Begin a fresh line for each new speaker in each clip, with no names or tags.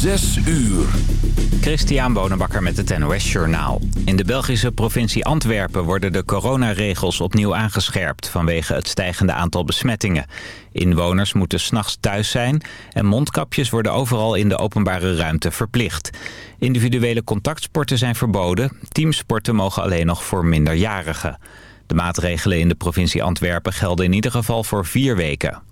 Zes uur.
Christian Wonenbakker met het NOS Journaal. In de Belgische provincie Antwerpen worden de coronaregels opnieuw aangescherpt... vanwege het stijgende aantal besmettingen. Inwoners moeten s'nachts thuis zijn... en mondkapjes worden overal in de openbare ruimte verplicht. Individuele contactsporten zijn verboden. Teamsporten mogen alleen nog voor minderjarigen. De maatregelen in de provincie Antwerpen gelden in ieder geval voor vier weken.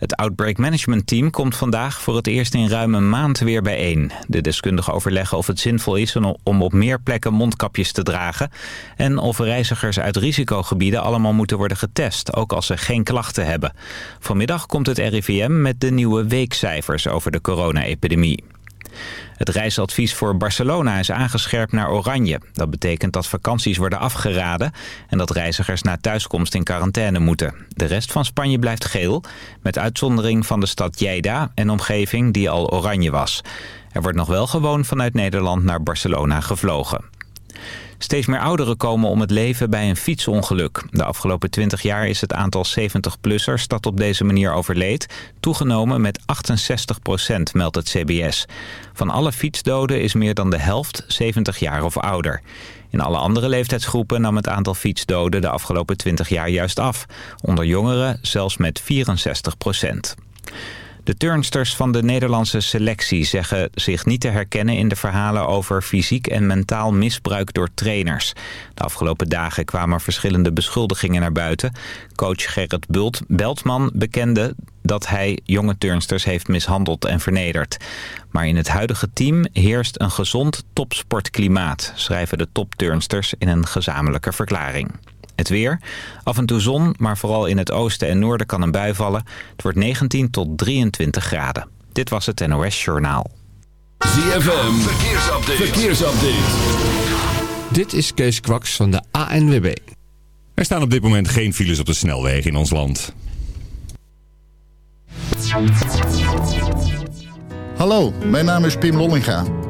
Het Outbreak Management Team komt vandaag voor het eerst in ruim een maand weer bijeen. De deskundigen overleggen of het zinvol is om op meer plekken mondkapjes te dragen... en of reizigers uit risicogebieden allemaal moeten worden getest, ook als ze geen klachten hebben. Vanmiddag komt het RIVM met de nieuwe weekcijfers over de corona-epidemie. Het reisadvies voor Barcelona is aangescherpt naar oranje. Dat betekent dat vakanties worden afgeraden en dat reizigers na thuiskomst in quarantaine moeten. De rest van Spanje blijft geel, met uitzondering van de stad Jeda en omgeving die al oranje was. Er wordt nog wel gewoon vanuit Nederland naar Barcelona gevlogen. Steeds meer ouderen komen om het leven bij een fietsongeluk. De afgelopen 20 jaar is het aantal 70-plussers dat op deze manier overleed... toegenomen met 68 procent, meldt het CBS. Van alle fietsdoden is meer dan de helft 70 jaar of ouder. In alle andere leeftijdsgroepen nam het aantal fietsdoden de afgelopen 20 jaar juist af. Onder jongeren zelfs met 64 procent. De turnsters van de Nederlandse selectie zeggen zich niet te herkennen in de verhalen over fysiek en mentaal misbruik door trainers. De afgelopen dagen kwamen verschillende beschuldigingen naar buiten. Coach Gerrit Bult Beltman bekende dat hij jonge turnsters heeft mishandeld en vernederd. Maar in het huidige team heerst een gezond topsportklimaat, schrijven de topturnsters in een gezamenlijke verklaring. Het weer. Af en toe zon, maar vooral in het oosten en noorden kan een bui vallen. Het wordt 19 tot 23 graden. Dit was het NOS Journaal.
ZFM, verkeersupdate. verkeersupdate.
Dit is Kees Kwaks van de ANWB.
Er staan op dit moment geen files op de snelweg in ons land.
Hallo, mijn naam is Pim Lollinga.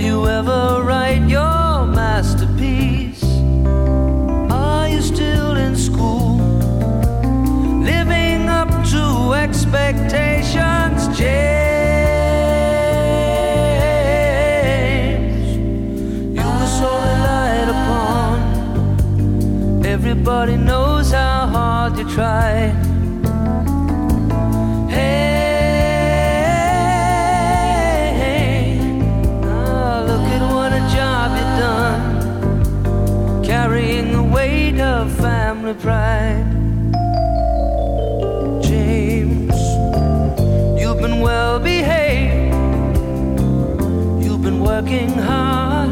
you ever write your working hard,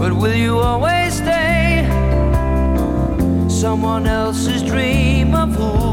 but will you always stay someone else's dream of who?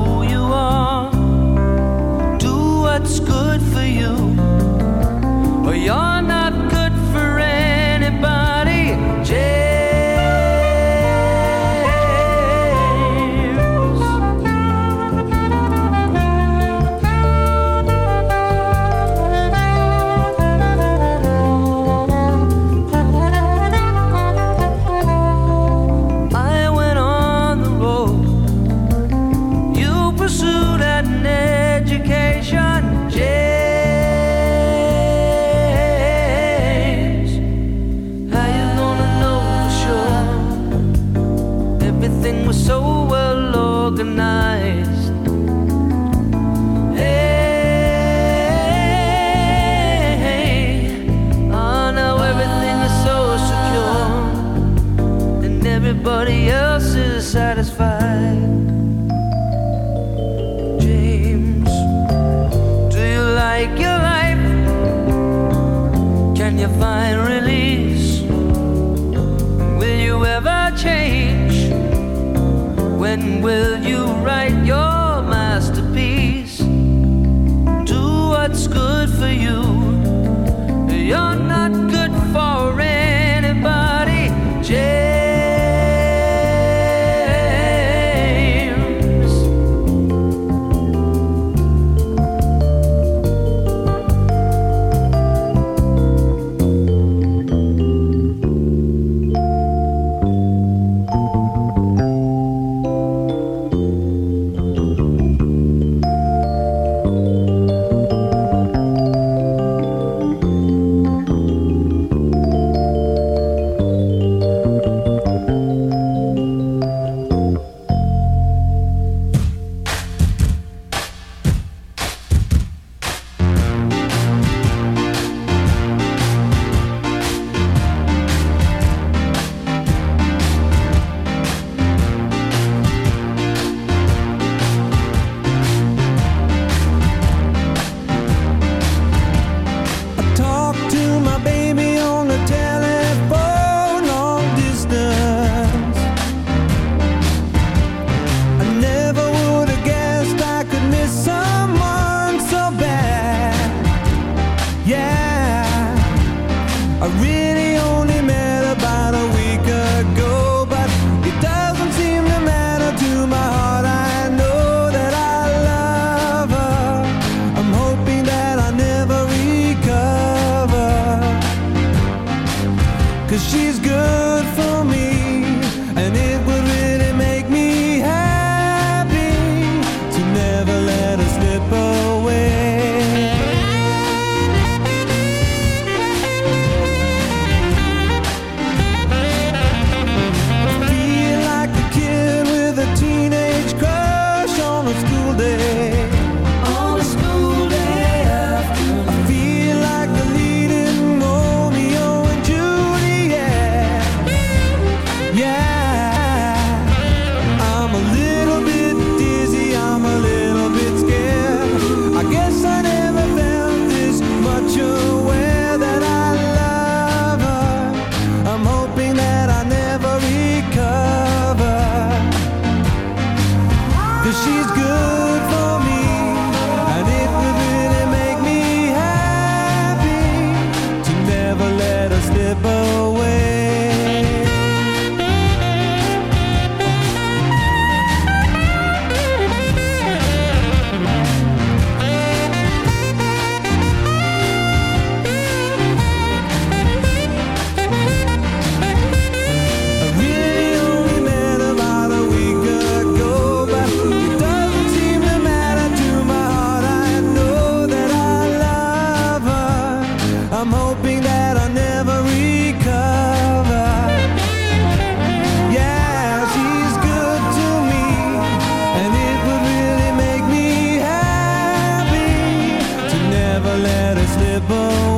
let
it slip away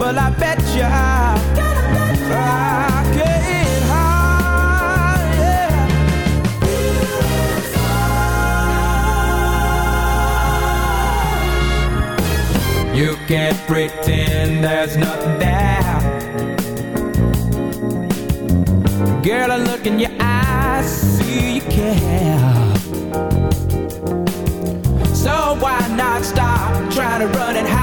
Well,
I bet you I, I get high, yeah. You can't pretend there's nothing there Girl, I look in your eyes, see you care So why not stop trying to run and hide?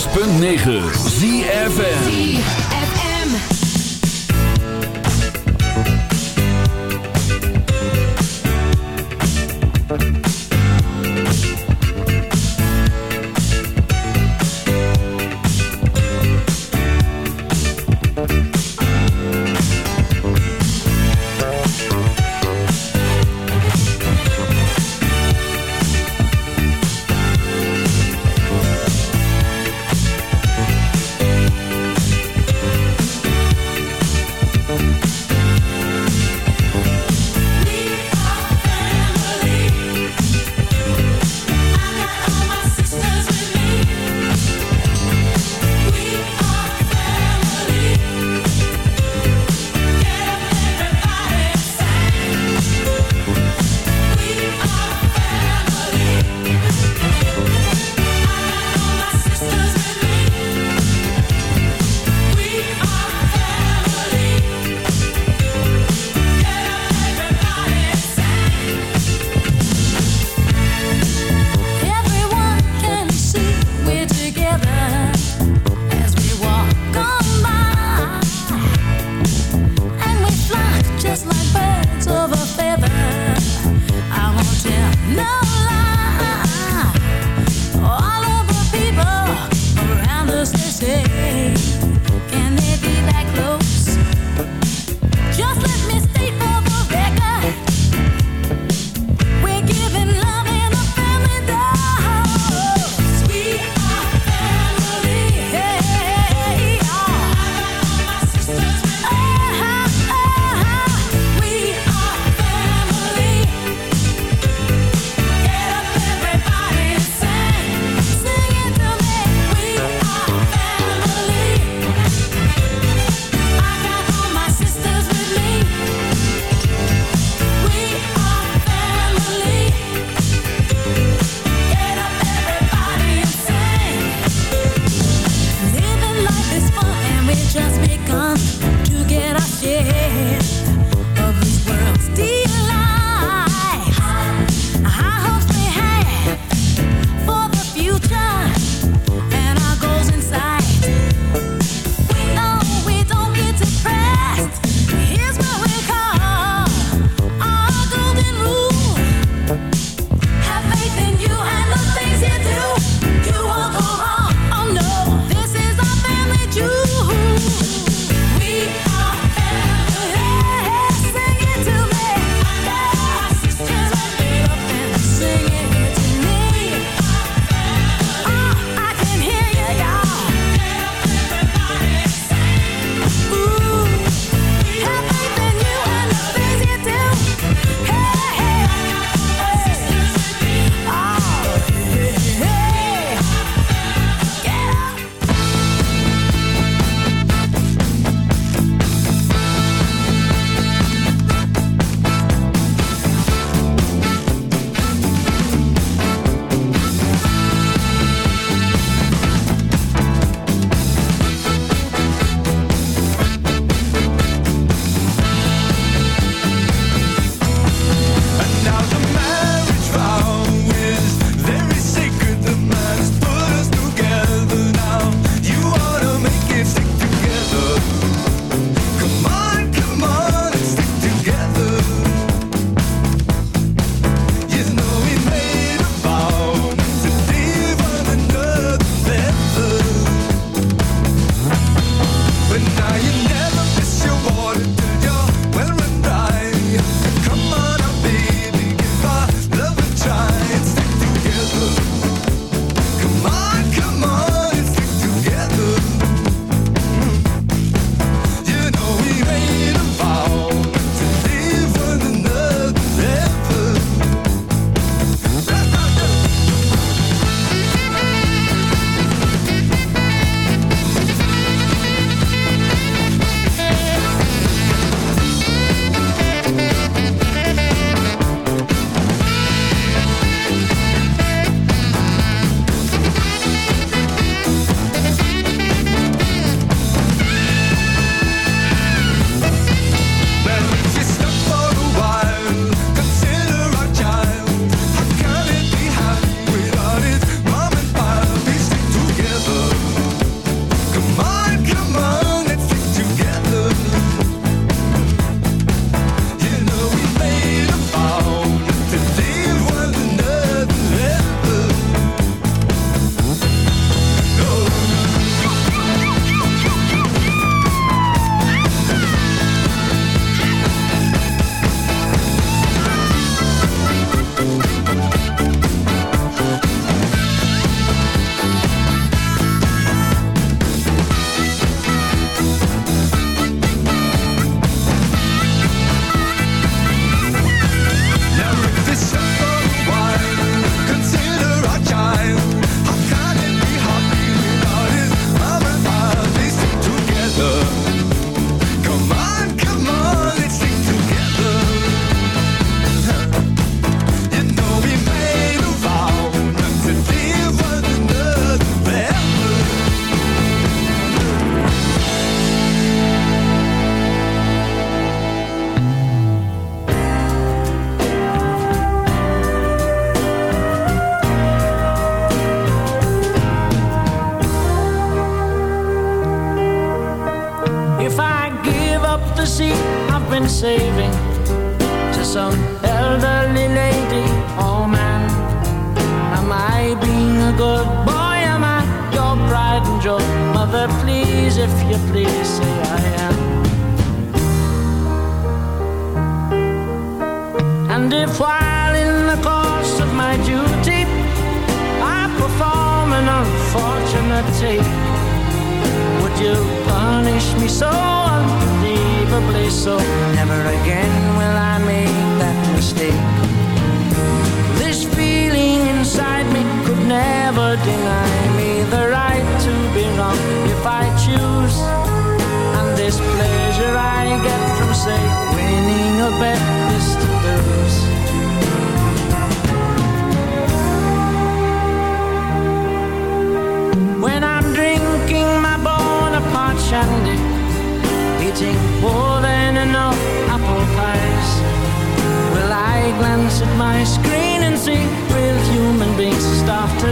106.9
ZFM.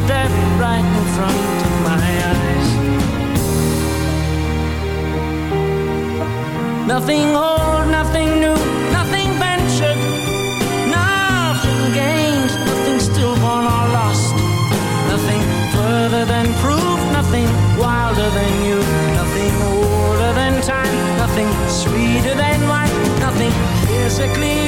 right in front of my eyes. Nothing old, nothing new, nothing ventured, nothing gained, nothing stillborn or lost, nothing further than proof, nothing wilder than you, nothing older than time, nothing sweeter than wine, nothing physically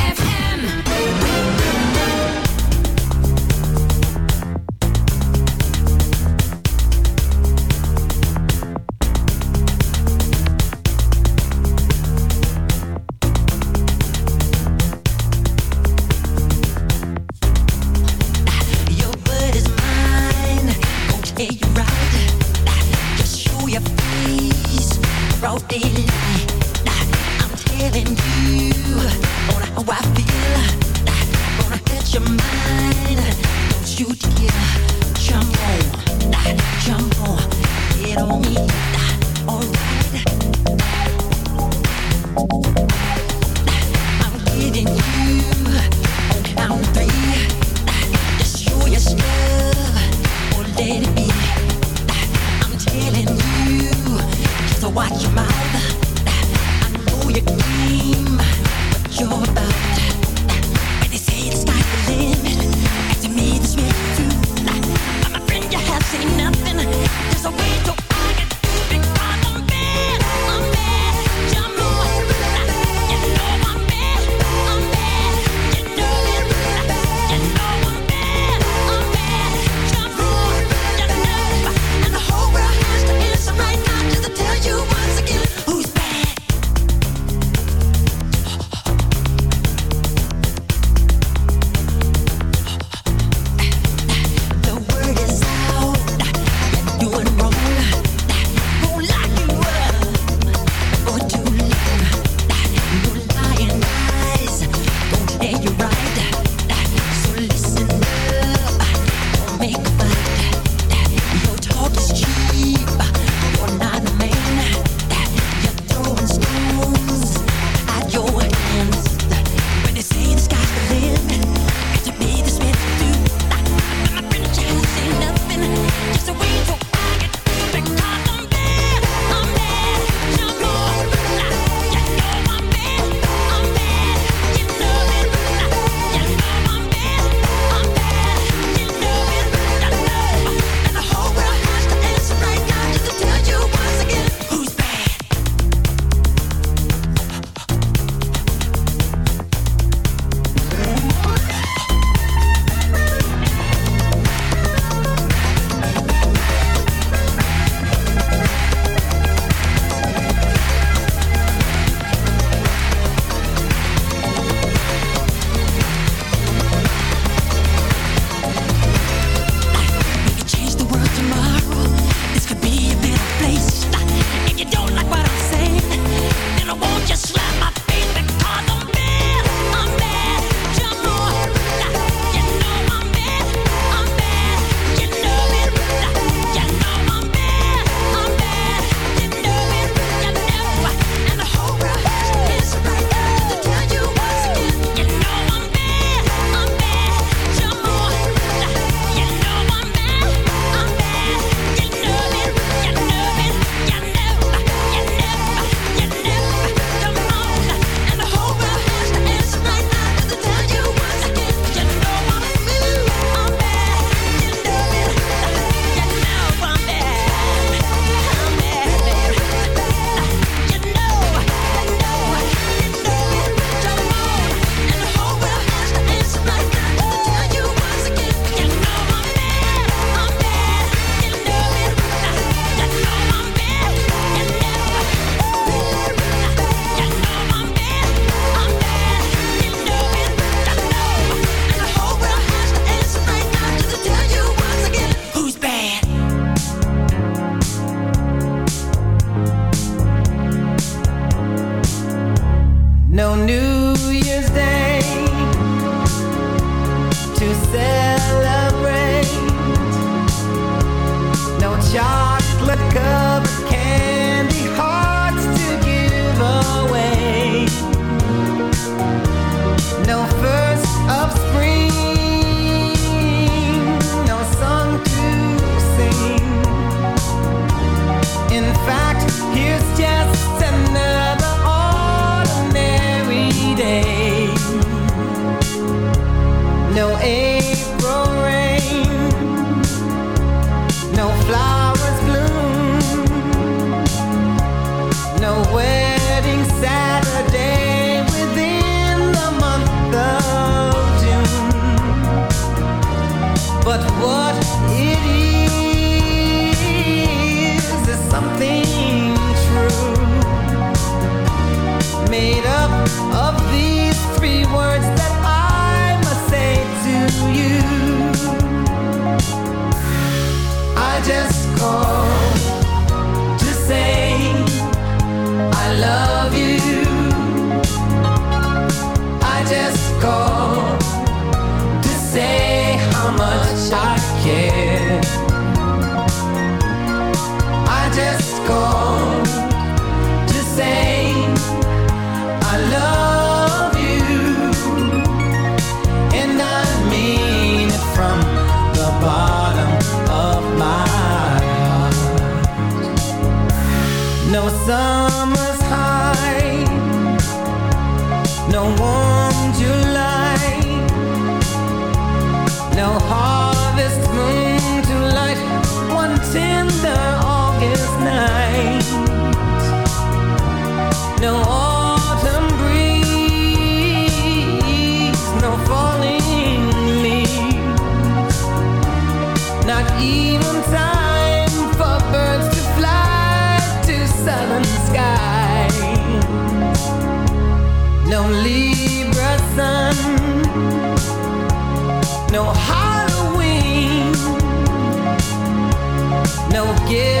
will give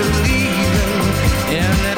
we're